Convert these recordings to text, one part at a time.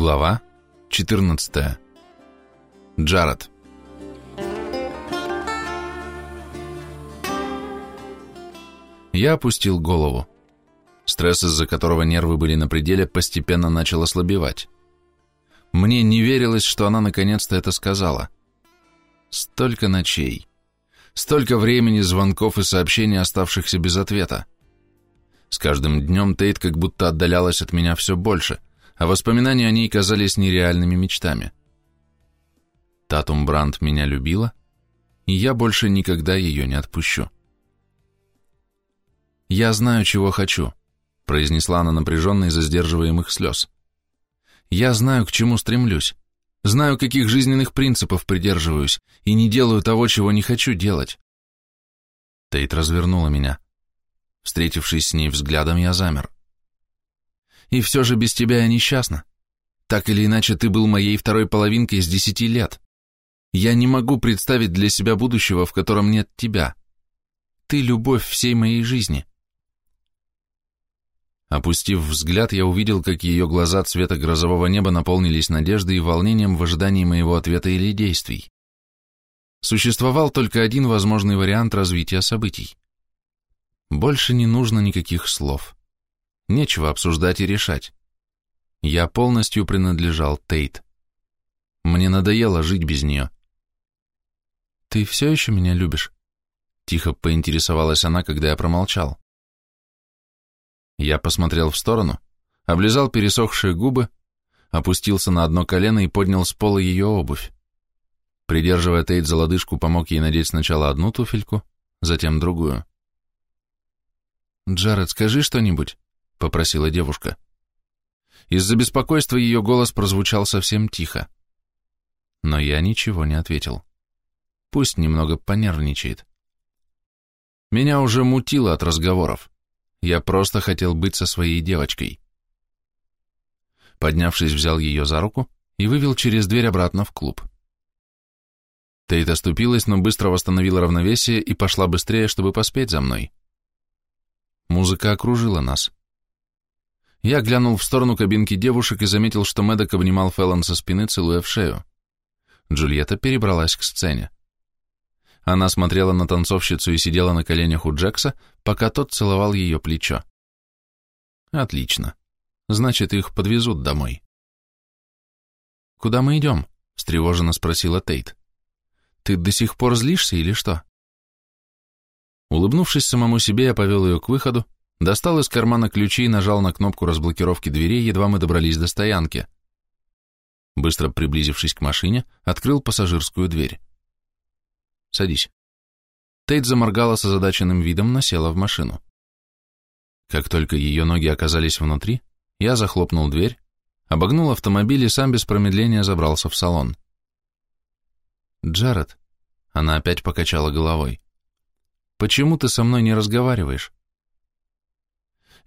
Глава 14. Джаред. Я опустил голову. Стресс, из-за которого нервы были на пределе, постепенно начал ослабевать. Мне не верилось, что она наконец-то это сказала. Столько ночей. Столько времени, звонков и сообщений, оставшихся без ответа. С каждым днем Тейт как будто отдалялась от меня все больше – а воспоминания о ней казались нереальными мечтами. Татум Брандт меня любила, и я больше никогда ее не отпущу. «Я знаю, чего хочу», — произнесла она напряженно из-за сдерживаемых слез. «Я знаю, к чему стремлюсь, знаю, каких жизненных принципов придерживаюсь, и не делаю того, чего не хочу делать». Тейт развернула меня. Встретившись с ней взглядом, я замер. И все же без тебя я несчастна. Так или иначе, ты был моей второй половинкой с десяти лет. Я не могу представить для себя будущего, в котором нет тебя. Ты — любовь всей моей жизни. Опустив взгляд, я увидел, как ее глаза цвета грозового неба наполнились надеждой и волнением в ожидании моего ответа или действий. Существовал только один возможный вариант развития событий. Больше не нужно никаких слов. Нечего обсуждать и решать. Я полностью принадлежал Тейт. Мне надоело жить без нее. «Ты все еще меня любишь?» Тихо поинтересовалась она, когда я промолчал. Я посмотрел в сторону, облизал пересохшие губы, опустился на одно колено и поднял с пола ее обувь. Придерживая Тейт за лодыжку, помог ей надеть сначала одну туфельку, затем другую. «Джаред, скажи что-нибудь», — попросила девушка. Из-за беспокойства ее голос прозвучал совсем тихо. Но я ничего не ответил. Пусть немного понервничает. Меня уже мутило от разговоров. Я просто хотел быть со своей девочкой. Поднявшись, взял ее за руку и вывел через дверь обратно в клуб. Тейт оступилась, но быстро восстановила равновесие и пошла быстрее, чтобы поспеть за мной. Музыка окружила нас. Я глянул в сторону кабинки девушек и заметил, что Мэддок обнимал Феллон со спины, целуя в шею. Джульетта перебралась к сцене. Она смотрела на танцовщицу и сидела на коленях у Джекса, пока тот целовал ее плечо. Отлично. Значит, их подвезут домой. «Куда мы идем?» — встревоженно спросила Тейт. «Ты до сих пор злишься или что?» Улыбнувшись самому себе, я повел ее к выходу, Достал из кармана ключи и нажал на кнопку разблокировки дверей, едва мы добрались до стоянки. Быстро приблизившись к машине, открыл пассажирскую дверь. «Садись». Тейт заморгала с озадаченным видом, но села в машину. Как только ее ноги оказались внутри, я захлопнул дверь, обогнул автомобиль и сам без промедления забрался в салон. «Джаред», — она опять покачала головой, — «почему ты со мной не разговариваешь?»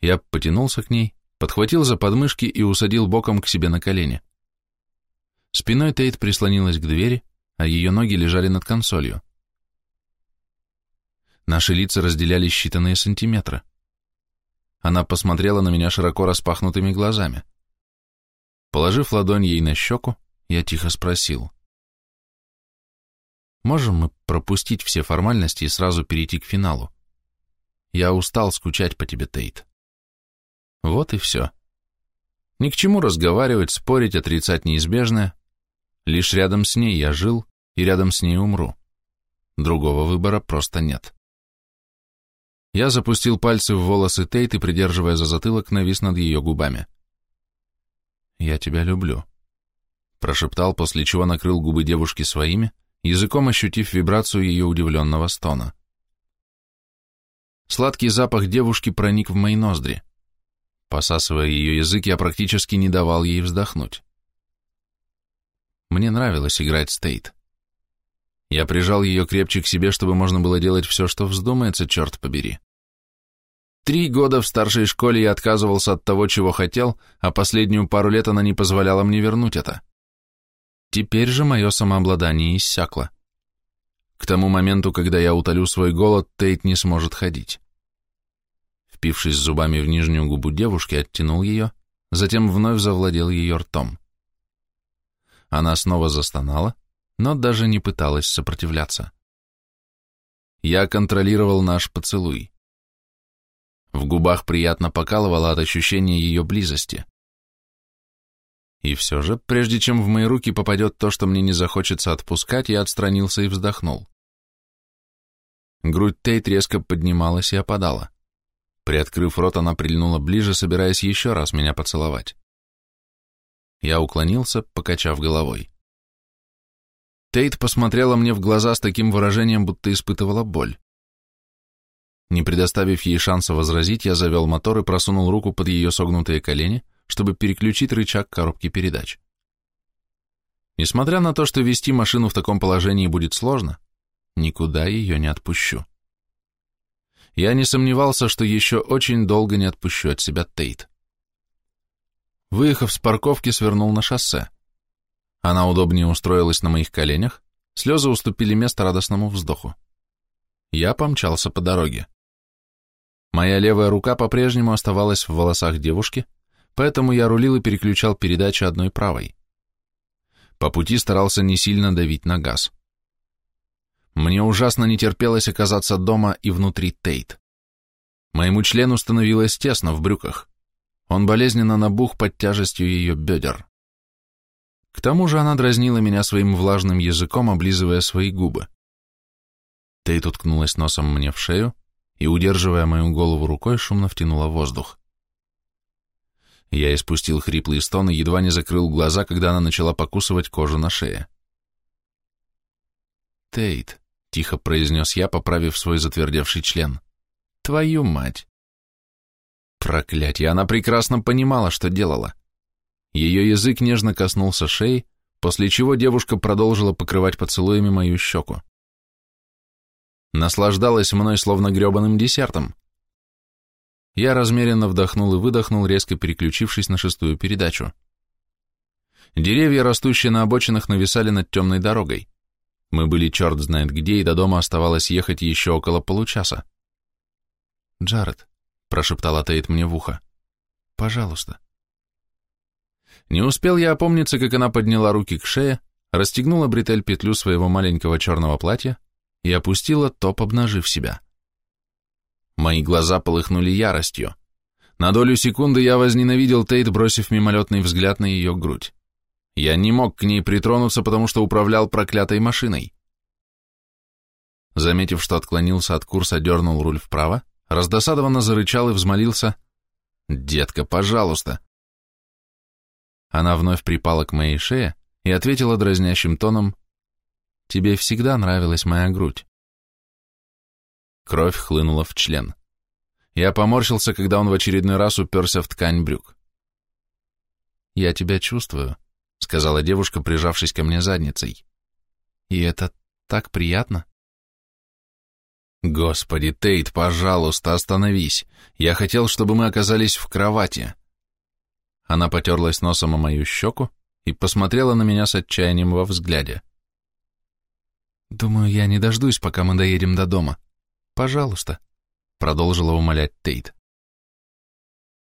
Я потянулся к ней, подхватил за подмышки и усадил боком к себе на колени. Спиной Тейт прислонилась к двери, а ее ноги лежали над консолью. Наши лица разделяли считанные сантиметры. Она посмотрела на меня широко распахнутыми глазами. Положив ладонь ей на щеку, я тихо спросил. «Можем мы пропустить все формальности и сразу перейти к финалу? Я устал скучать по тебе, Тейт». Вот и все. Ни к чему разговаривать, спорить, отрицать неизбежное. Лишь рядом с ней я жил, и рядом с ней умру. Другого выбора просто нет. Я запустил пальцы в волосы Тейт и, придерживая за затылок, навис над ее губами. «Я тебя люблю», — прошептал, после чего накрыл губы девушки своими, языком ощутив вибрацию ее удивленного стона. Сладкий запах девушки проник в мои ноздри. Посасывая ее язык, я практически не давал ей вздохнуть. Мне нравилось играть стейт. Я прижал ее крепче к себе, чтобы можно было делать все, что вздумается, черт побери. Три года в старшей школе я отказывался от того, чего хотел, а последнюю пару лет она не позволяла мне вернуть это. Теперь же мое самообладание иссякло. К тому моменту, когда я утолю свой голод, Тейт не сможет ходить впившись зубами в нижнюю губу девушки, оттянул ее, затем вновь завладел ее ртом. Она снова застонала, но даже не пыталась сопротивляться. Я контролировал наш поцелуй. В губах приятно покалывало от ощущения ее близости. И все же, прежде чем в мои руки попадет то, что мне не захочется отпускать, я отстранился и вздохнул. Грудь Тейт резко поднималась и опадала. Приоткрыв рот, она прильнула ближе, собираясь еще раз меня поцеловать. Я уклонился, покачав головой. Тейт посмотрела мне в глаза с таким выражением, будто испытывала боль. Не предоставив ей шанса возразить, я завел мотор и просунул руку под ее согнутые колени, чтобы переключить рычаг коробки передач. Несмотря на то, что вести машину в таком положении будет сложно, никуда ее не отпущу. Я не сомневался, что еще очень долго не отпущу от себя Тейт. Выехав с парковки, свернул на шоссе. Она удобнее устроилась на моих коленях, слезы уступили место радостному вздоху. Я помчался по дороге. Моя левая рука по-прежнему оставалась в волосах девушки, поэтому я рулил и переключал передачи одной правой. По пути старался не сильно давить на газ. Мне ужасно не терпелось оказаться дома и внутри Тейт. Моему члену становилось тесно в брюках. Он болезненно набух под тяжестью ее бедер. К тому же она дразнила меня своим влажным языком, облизывая свои губы. Тейт уткнулась носом мне в шею и, удерживая мою голову рукой, шумно втянула воздух. Я испустил хриплый стон и едва не закрыл глаза, когда она начала покусывать кожу на шее. «Тейт», — тихо произнес я, поправив свой затвердевший член, — «твою мать». Проклятье, она прекрасно понимала, что делала. Ее язык нежно коснулся шеи, после чего девушка продолжила покрывать поцелуями мою щеку. Наслаждалась мной словно гребаным десертом. Я размеренно вдохнул и выдохнул, резко переключившись на шестую передачу. Деревья, растущие на обочинах, нависали над темной дорогой. Мы были черт знает где, и до дома оставалось ехать еще около получаса. «Джаред», — прошептала Тейт мне в ухо, — «пожалуйста». Не успел я опомниться, как она подняла руки к шее, расстегнула бретель петлю своего маленького черного платья и опустила топ, обнажив себя. Мои глаза полыхнули яростью. На долю секунды я возненавидел Тейт, бросив мимолетный взгляд на ее грудь. Я не мог к ней притронуться, потому что управлял проклятой машиной. Заметив, что отклонился от курса, дернул руль вправо, раздосадованно зарычал и взмолился «Детка, пожалуйста!» Она вновь припала к моей шее и ответила дразнящим тоном «Тебе всегда нравилась моя грудь». Кровь хлынула в член. Я поморщился, когда он в очередной раз уперся в ткань брюк. «Я тебя чувствую», — сказала девушка, прижавшись ко мне задницей. «И это так приятно». «Господи, Тейт, пожалуйста, остановись. Я хотел, чтобы мы оказались в кровати». Она потерлась носом о мою щеку и посмотрела на меня с отчаянием во взгляде. «Думаю, я не дождусь, пока мы доедем до дома», «Пожалуйста», — продолжила умолять Тейт.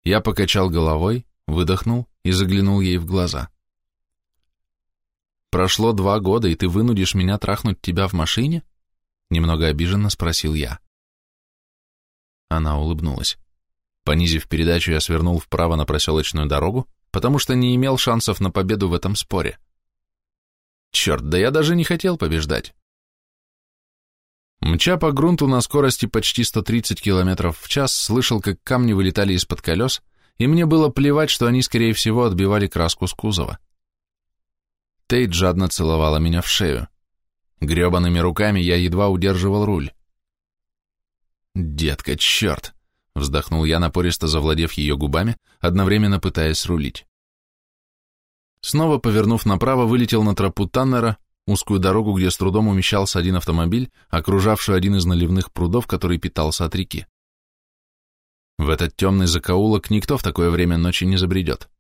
Я покачал головой, выдохнул и заглянул ей в глаза. «Прошло два года, и ты вынудишь меня трахнуть тебя в машине?» Немного обиженно спросил я. Она улыбнулась. Понизив передачу, я свернул вправо на проселочную дорогу, потому что не имел шансов на победу в этом споре. Черт, да я даже не хотел побеждать. Мча по грунту на скорости почти 130 км в час, слышал, как камни вылетали из-под колес, и мне было плевать, что они, скорее всего, отбивали краску с кузова. Тейт жадно целовала меня в шею. Гребаными руками я едва удерживал руль. «Детка, черт!» — вздохнул я, напористо завладев ее губами, одновременно пытаясь рулить. Снова повернув направо, вылетел на тропу Таннера, узкую дорогу, где с трудом умещался один автомобиль, окружавший один из наливных прудов, который питался от реки. В этот темный закоулок никто в такое время ночи не забредет.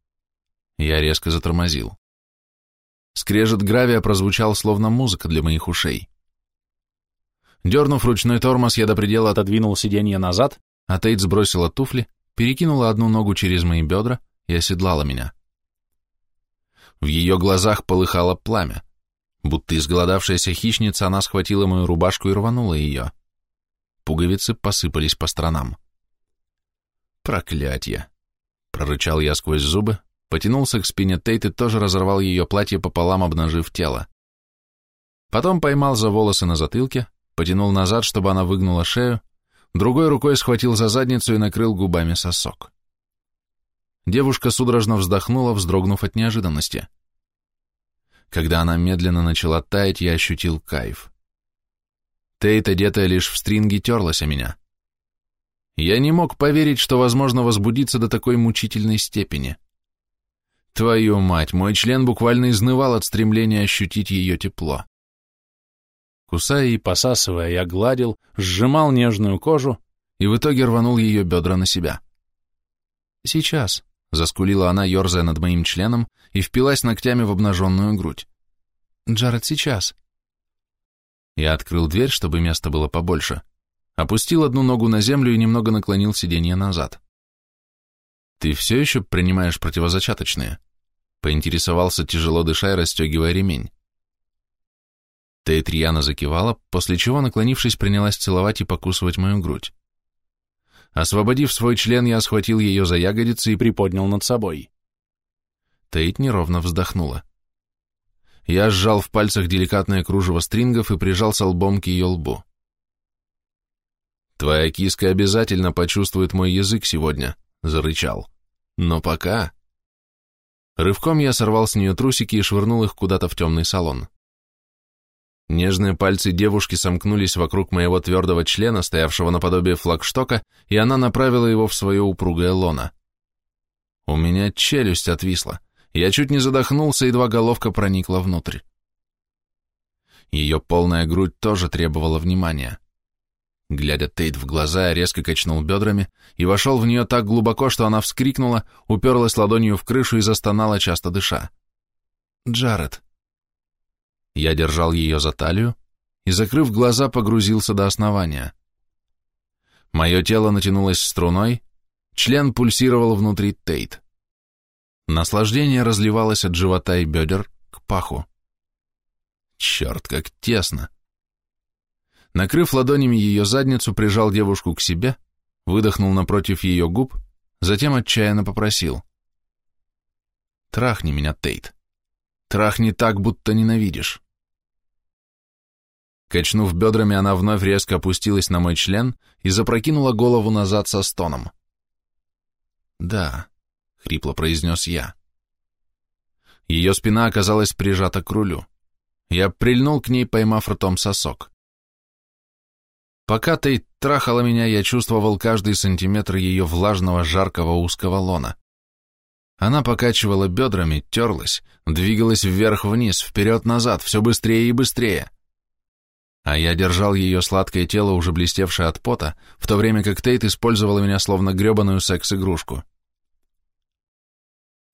Я резко затормозил. Скрежет гравия прозвучал, словно музыка для моих ушей. Дернув ручной тормоз, я до предела отодвинул сиденье назад, а Тейт сбросила туфли, перекинула одну ногу через мои бедра и оседлала меня. В ее глазах полыхало пламя. Будто изголодавшаяся хищница, она схватила мою рубашку и рванула ее. Пуговицы посыпались по сторонам. «Проклятье!» — прорычал я сквозь зубы, потянулся к спине Тейт и тоже разорвал ее платье пополам, обнажив тело. Потом поймал за волосы на затылке, потянул назад, чтобы она выгнула шею, другой рукой схватил за задницу и накрыл губами сосок. Девушка судорожно вздохнула, вздрогнув от неожиданности. Когда она медленно начала таять, я ощутил кайф. Тейт, одетая лишь в стринги, терлась о меня. Я не мог поверить, что возможно возбудиться до такой мучительной степени. Твою мать, мой член буквально изнывал от стремления ощутить ее тепло. Кусая и посасывая, я гладил, сжимал нежную кожу и в итоге рванул ее бедра на себя. «Сейчас», — заскулила она, ерзая над моим членом, и впилась ногтями в обнаженную грудь. «Джаред, сейчас». Я открыл дверь, чтобы места было побольше, опустил одну ногу на землю и немного наклонил сиденье назад. «Ты все еще принимаешь противозачаточные?» — поинтересовался, тяжело дыша и расстегивая ремень. Тейтрияна закивала, после чего, наклонившись, принялась целовать и покусывать мою грудь. Освободив свой член, я схватил ее за ягодицы и приподнял над собой. Тейт неровно вздохнула. Я сжал в пальцах деликатное кружево стрингов и прижался лбом к ее лбу. «Твоя киска обязательно почувствует мой язык сегодня», — зарычал. «Но пока...» Рывком я сорвал с нее трусики и швырнул их куда-то в темный салон. Нежные пальцы девушки сомкнулись вокруг моего твердого члена, стоявшего наподобие флагштока, и она направила его в свое упругое лоно. У меня челюсть отвисла. Я чуть не задохнулся, едва головка проникла внутрь. Ее полная грудь тоже требовала внимания. Глядя Тейт в глаза, резко качнул бедрами и вошел в нее так глубоко, что она вскрикнула, уперлась ладонью в крышу и застонала, часто дыша. «Джаред», я держал ее за талию и, закрыв глаза, погрузился до основания. Мое тело натянулось струной, член пульсировал внутри Тейт. Наслаждение разливалось от живота и бедер к паху. Черт, как тесно! Накрыв ладонями ее задницу, прижал девушку к себе, выдохнул напротив ее губ, затем отчаянно попросил. «Трахни меня, Тейт. Трахни так, будто ненавидишь». Качнув бедрами, она вновь резко опустилась на мой член и запрокинула голову назад со стоном. «Да», — хрипло произнес я. Ее спина оказалась прижата к рулю. Я прильнул к ней, поймав ртом сосок. Пока ты трахала меня, я чувствовал каждый сантиметр ее влажного, жаркого, узкого лона. Она покачивала бедрами, терлась, двигалась вверх-вниз, вперед-назад, все быстрее и быстрее а я держал ее сладкое тело, уже блестевшее от пота, в то время как Тейт использовала меня словно гребаную секс-игрушку.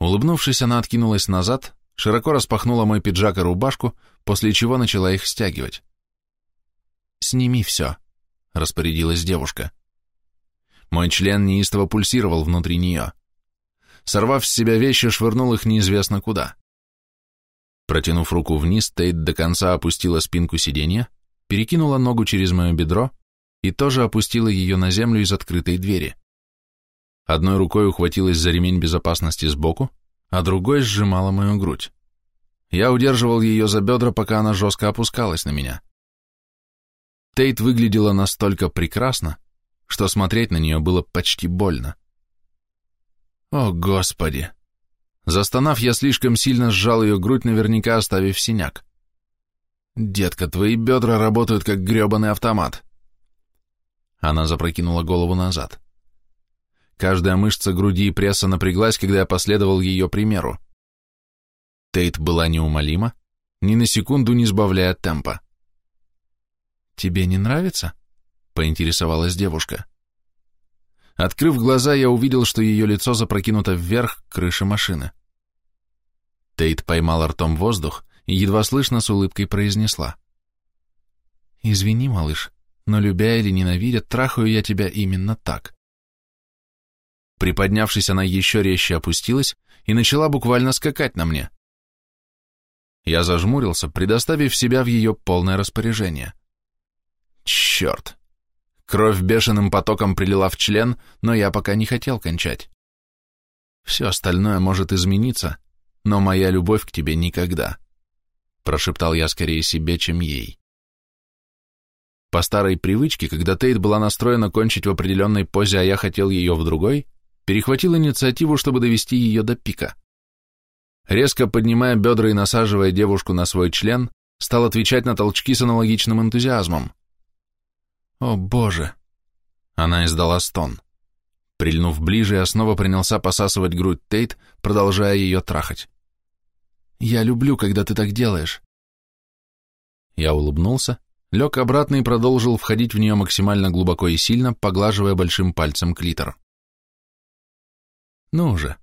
Улыбнувшись, она откинулась назад, широко распахнула мой пиджак и рубашку, после чего начала их стягивать. «Сними все», — распорядилась девушка. Мой член неистово пульсировал внутри нее. Сорвав с себя вещи, швырнул их неизвестно куда. Протянув руку вниз, Тейт до конца опустила спинку сиденья, перекинула ногу через мое бедро и тоже опустила ее на землю из открытой двери. Одной рукой ухватилась за ремень безопасности сбоку, а другой сжимала мою грудь. Я удерживал ее за бедра, пока она жестко опускалась на меня. Тейт выглядела настолько прекрасно, что смотреть на нее было почти больно. О, Господи! Застонав, я слишком сильно сжал ее грудь, наверняка оставив синяк. «Детка, твои бедра работают как гребаный автомат». Она запрокинула голову назад. Каждая мышца груди и пресса напряглась, когда я последовал ее примеру. Тейт была неумолима, ни на секунду не сбавляя темпа. «Тебе не нравится?» — поинтересовалась девушка. Открыв глаза, я увидел, что ее лицо запрокинуто вверх к крыше машины. Тейт поймал ртом воздух и едва слышно с улыбкой произнесла. «Извини, малыш, но любя или ненавидя, трахаю я тебя именно так». Приподнявшись, она еще резче опустилась и начала буквально скакать на мне. Я зажмурился, предоставив себя в ее полное распоряжение. Черт! Кровь бешеным потоком прилила в член, но я пока не хотел кончать. Все остальное может измениться, но моя любовь к тебе никогда. Прошептал я скорее себе, чем ей. По старой привычке, когда Тейт была настроена кончить в определенной позе, а я хотел ее в другой, перехватил инициативу, чтобы довести ее до пика. Резко поднимая бедра и насаживая девушку на свой член, стал отвечать на толчки с аналогичным энтузиазмом. «О, Боже!» Она издала стон. Прильнув ближе, я снова принялся посасывать грудь Тейт, продолжая ее трахать. «Я люблю, когда ты так делаешь». Я улыбнулся, лег обратно и продолжил входить в нее максимально глубоко и сильно, поглаживая большим пальцем клитор. «Ну уже!»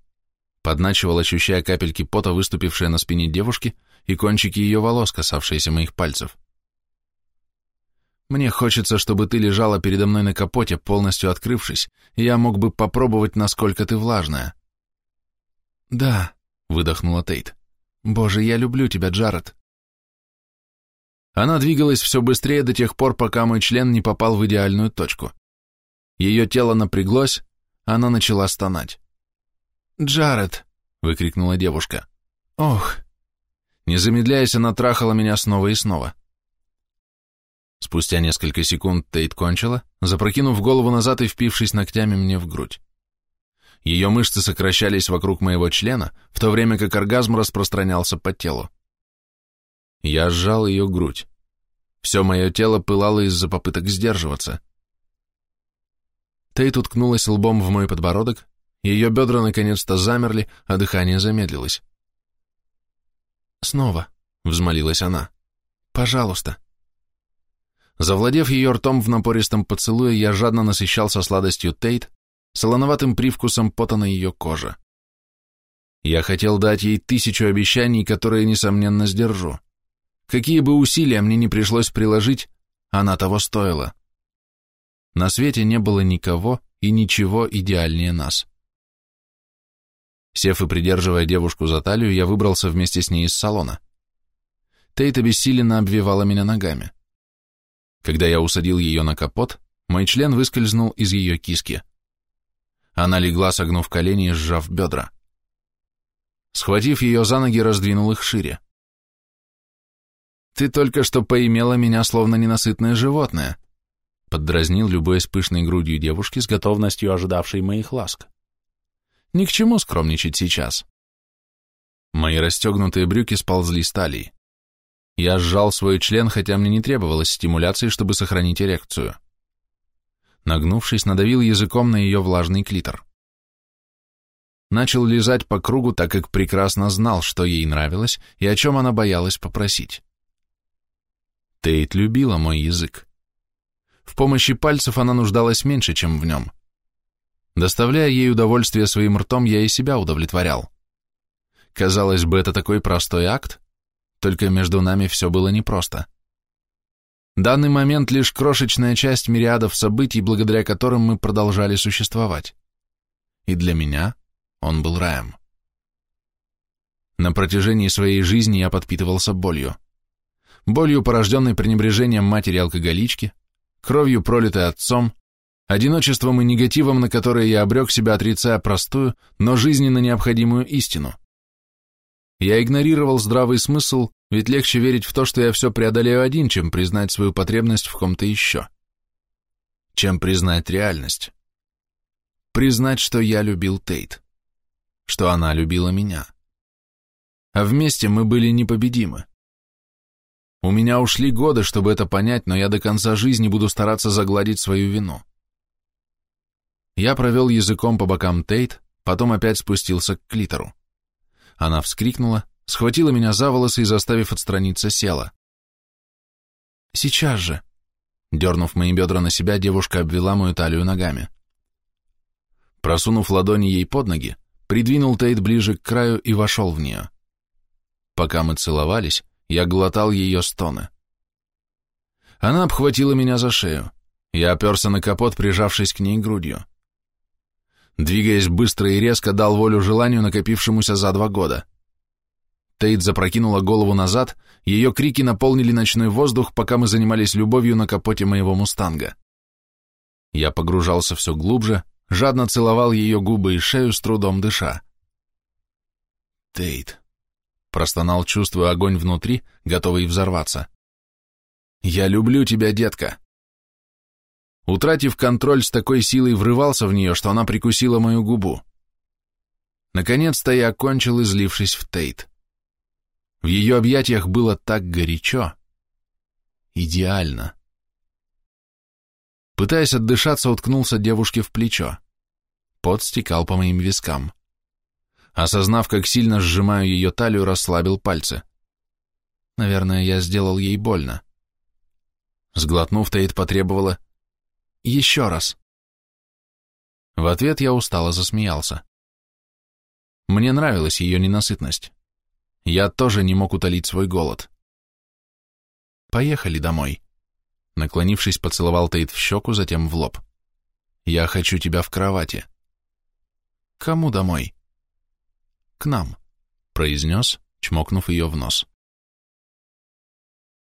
Подначивал, ощущая капельки пота, выступившие на спине девушки, и кончики ее волос, касавшиеся моих пальцев. Мне хочется, чтобы ты лежала передо мной на капоте, полностью открывшись, и я мог бы попробовать, насколько ты влажная. Да, выдохнула Тейт. Боже, я люблю тебя, Джаред. Она двигалась все быстрее до тех пор, пока мой член не попал в идеальную точку. Ее тело напряглось, она начала стонать. «Джаред!» — выкрикнула девушка. «Ох!» Не замедляясь, она трахала меня снова и снова. Спустя несколько секунд Тейт кончила, запрокинув голову назад и впившись ногтями мне в грудь. Ее мышцы сокращались вокруг моего члена, в то время как оргазм распространялся по телу. Я сжал ее грудь. Все мое тело пылало из-за попыток сдерживаться. Тейт уткнулась лбом в мой подбородок, ее бедра наконец-то замерли, а дыхание замедлилось. «Снова», — взмолилась она, — «пожалуйста». Завладев ее ртом в напористом поцелуе, я жадно насыщался сладостью Тейт, солоноватым привкусом пота на ее коже. Я хотел дать ей тысячу обещаний, которые, несомненно, сдержу. Какие бы усилия мне не пришлось приложить, она того стоила. На свете не было никого и ничего идеальнее нас. Сев и придерживая девушку за талию, я выбрался вместе с ней из салона. Тейт обессиленно обвивала меня ногами. Когда я усадил ее на капот, мой член выскользнул из ее киски. Она легла, согнув колени и сжав бедра. Схватив ее за ноги, раздвинул их шире. «Ты только что поимела меня, словно ненасытное животное», поддразнил любой с пышной грудью девушки с готовностью ожидавшей моих ласк. «Ни к чему скромничать сейчас». Мои расстегнутые брюки сползли с талии. Я сжал свой член, хотя мне не требовалось стимуляции, чтобы сохранить эрекцию. Нагнувшись, надавил языком на ее влажный клитор. Начал лизать по кругу, так как прекрасно знал, что ей нравилось и о чем она боялась попросить. Тейт любила мой язык. В помощи пальцев она нуждалась меньше, чем в нем. Доставляя ей удовольствие своим ртом, я и себя удовлетворял. Казалось бы, это такой простой акт, только между нами все было непросто. Данный момент лишь крошечная часть мириадов событий, благодаря которым мы продолжали существовать. И для меня он был раем. На протяжении своей жизни я подпитывался болью. Болью, порожденной пренебрежением матери-алкоголички, кровью, пролитой отцом, одиночеством и негативом, на которое я обрек себя, отрицая простую, но жизненно необходимую истину. Я игнорировал здравый смысл, ведь легче верить в то, что я все преодолею один, чем признать свою потребность в ком-то еще. Чем признать реальность. Признать, что я любил Тейт. Что она любила меня. А вместе мы были непобедимы. У меня ушли годы, чтобы это понять, но я до конца жизни буду стараться загладить свою вину. Я провел языком по бокам Тейт, потом опять спустился к клитору. Она вскрикнула, схватила меня за волосы и, заставив отстраниться, села. «Сейчас же!» Дернув мои бедра на себя, девушка обвела мою талию ногами. Просунув ладони ей под ноги, придвинул Тейт ближе к краю и вошел в нее. Пока мы целовались, я глотал ее стоны. Она обхватила меня за шею. Я оперся на капот, прижавшись к ней грудью. Двигаясь быстро и резко, дал волю желанию, накопившемуся за два года. Тейт запрокинула голову назад, ее крики наполнили ночной воздух, пока мы занимались любовью на капоте моего мустанга. Я погружался все глубже, жадно целовал ее губы и шею, с трудом дыша. «Тейт», — простонал, чувствуя огонь внутри, готовый взорваться. «Я люблю тебя, детка». Утратив контроль, с такой силой врывался в нее, что она прикусила мою губу. Наконец-то я окончил, излившись в Тейт. В ее объятиях было так горячо. Идеально. Пытаясь отдышаться, уткнулся девушке в плечо. Пот стекал по моим вискам. Осознав, как сильно сжимаю ее талию, расслабил пальцы. Наверное, я сделал ей больно. Сглотнув, Тейт потребовала «Еще раз». В ответ я устало засмеялся. Мне нравилась ее ненасытность. Я тоже не мог утолить свой голод. «Поехали домой». Наклонившись, поцеловал Тейт в щеку, затем в лоб. «Я хочу тебя в кровати». «Кому домой?» «К нам», — произнес, чмокнув ее в нос.